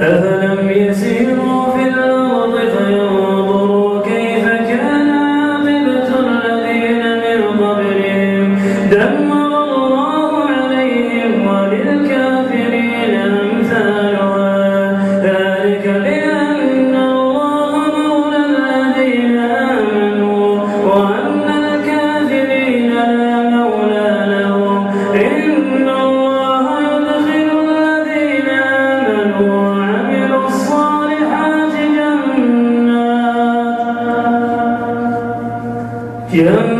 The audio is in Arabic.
أفلم يسيروا في الأرض فينظروا Yeah.